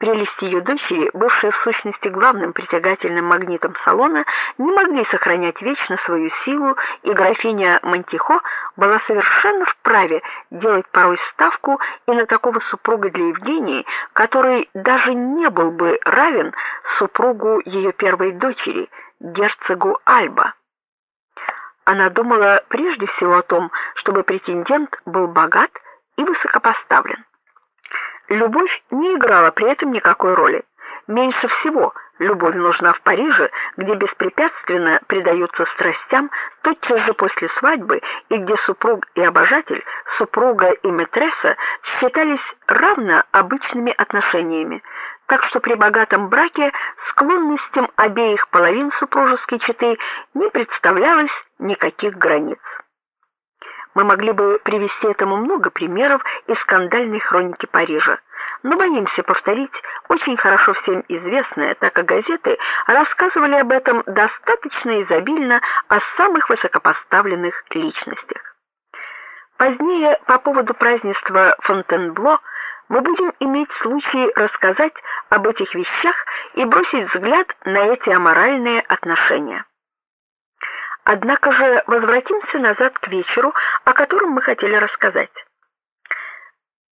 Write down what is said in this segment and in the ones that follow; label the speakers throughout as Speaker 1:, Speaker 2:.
Speaker 1: Прелести ее дочери, бывшие в сущности главным притягательным магнитом салона, не могли сохранять вечно свою силу, и графиня Монтихо была совершенно вправе делать порой ставку и на такого супруга для Евгении, который даже не был бы равен супругу ее первой дочери, герцогу Альба. Она думала прежде всего о том, чтобы претендент был богат и высокопоставлен. Любовь не играла при этом никакой роли. Меньше всего любовь нужна в Париже, где беспрепятственно предаются страстям тотчас же после свадьбы и где супруг и обожатель, супруга и матресса считались равно обычными отношениями. Так что при богатом браке склонностям обеих половин супружеской четы не представлялось никаких границ. Мы могли бы привести этому много примеров из скандальной хроники Парижа, но боимся повторить очень хорошо всем известное, так как газеты рассказывали об этом достаточно изобильно о самых высокопоставленных личностях. Позднее по поводу празднества Фонтенбло мы будем иметь случай рассказать об этих вещах и бросить взгляд на эти аморальные отношения. Однако же возвратимся назад к вечеру, о котором мы хотели рассказать.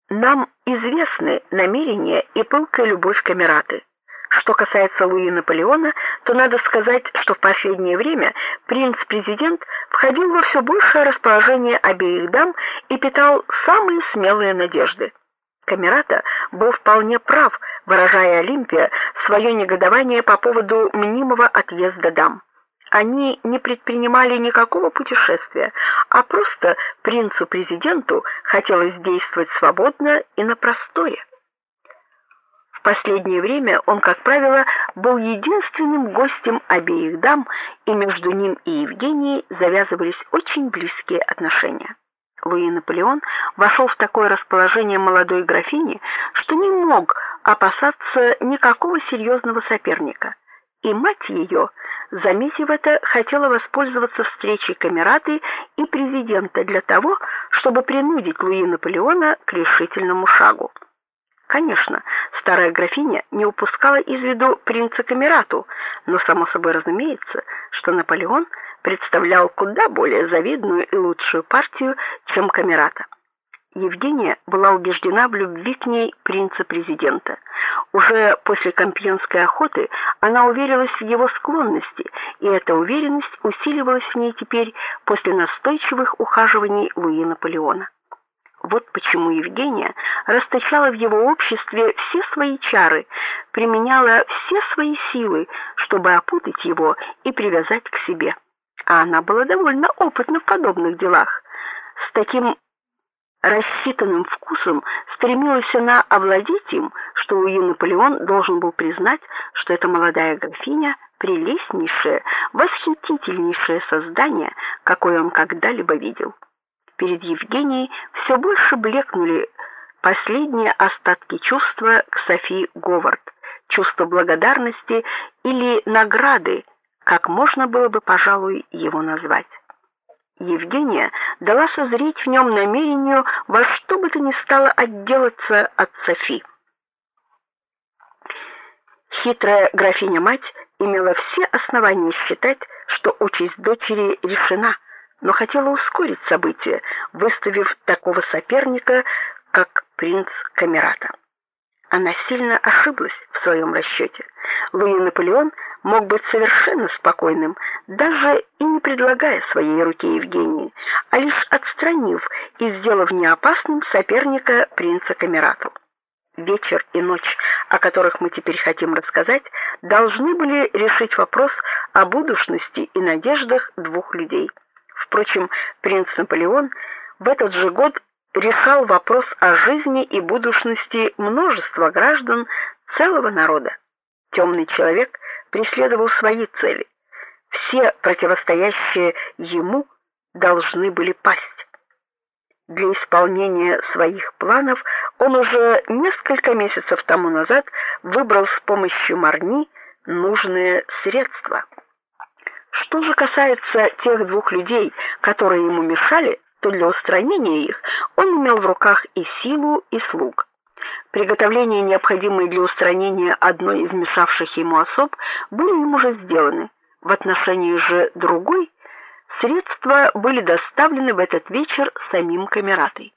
Speaker 1: Нам известны намерения и пылкая любовь Камераты. Что касается Луи Наполеона, то надо сказать, что в последнее время принц-президент входил во все большее расположение обеих дам и питал самые смелые надежды. Камерата был вполне прав, выражая Олимпия свое негодование по поводу мнимого отъезда дам. Они не предпринимали никакого путешествия, а просто принцу-президенту хотелось действовать свободно и на просторе. В последнее время он, как правило, был единственным гостем обеих дам, и между ним и Евгенией завязывались очень близкие отношения. Луи Наполеон вошел в такое расположение молодой графини, что не мог опасаться никакого серьезного соперника и мать ее, заметив это, хотела воспользоваться встречей камераты и президента для того, чтобы принудить Луи Наполеона к решительному шагу. Конечно, старая графиня не упускала из виду принца Камерату, но само собой разумеется, что Наполеон представлял куда более завидную и лучшую партию, чем Камерата. Евгения была убеждена в любви к ней принца-президента. Уже после Кампьонской охоты она уверилась в его склонности, и эта уверенность усиливалась в ней теперь после настойчивых ухаживаний Луи Наполеона. Вот почему Евгения расточала в его обществе все свои чары, применяла все свои силы, чтобы опутать его и привязать к себе. А она была довольно опытна в подобных делах. С таким рассчитанным вкусом стремилась она овладеть им, что Луи Наполеон должен был признать, что эта молодая графиня прелестнейшее, восхитительнейшее создание, какое он когда-либо видел. Перед Евгенией все больше блекнули последние остатки чувства к Софии Говард, чувство благодарности или награды, как можно было бы, пожалуй, его назвать. Евгения дала созреть в нем намерению во что бы то ни стало отделаться от Софи. Хитрая графиня-мать имела все основания считать, что участь дочери решена, но хотела ускорить события, выставив такого соперника, как принц Камерата. Она сильно ошиблась в своем расчете. Луи Наполеон мог быть совершенно спокойным, даже и не предлагая своей руки Евгении, а лишь отстранив и сделав неопасным соперника принца Камерату. Вечер и ночь, о которых мы теперь хотим рассказать, должны были решить вопрос о будущности и надеждах двух людей. Впрочем, принц Наполеон в этот же год решал вопрос о жизни и будущности множества граждан целого народа. Темный человек преследовал свои цели. Все противостоящие ему должны были пасть. Для исполнения своих планов он уже несколько месяцев тому назад выбрал с помощью Марни нужные средства. Что же касается тех двух людей, которые ему мешали, то для устранения их он имел в руках и силу, и слуг. Приготовления, необходимые для устранения одной из мешавших ему особ, были им уже сделаны. В отношении же другой средства были доставлены в этот вечер самим камератой.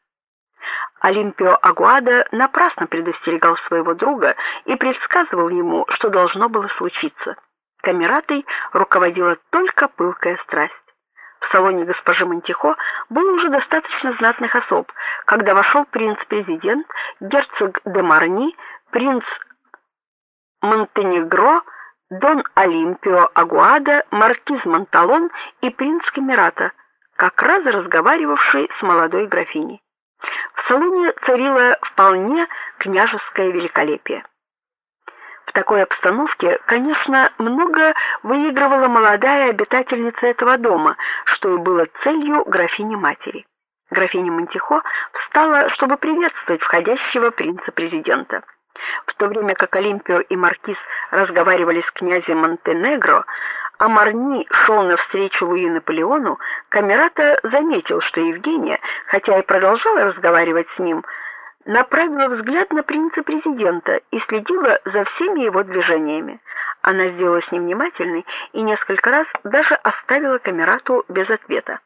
Speaker 1: Олимпио Агуада напрасно предостерегал своего друга и предсказывал ему, что должно было случиться. Камератой руководила только пылкая страсть. В салоне госпожи Монтихо было уже достаточно знатных особ, когда вошел принц-президент, герцог де Марни, принц Монтенегро, дон Олимпио Агуада, маркиз Монталон и принц Камерата, как раз разговаривавший с молодой графиней. В салоне царило вполне княжеское великолепие. В такой обстановке, конечно, много выигрывала молодая обитательница этого дома, что и было целью графини-матери. Графиня Монтихо встала, чтобы приветствовать входящего принца-президента. В то время как Олимпио и маркиз разговаривали с князем Монтенегро, а Марни шел навстречу Луи Наполеону, Камерата заметил, что Евгения, хотя и продолжала разговаривать с ним, направила взгляд на принца-президента и следила за всеми его движениями. Она сделала с ним внимательной и несколько раз даже оставила Камерату без ответа.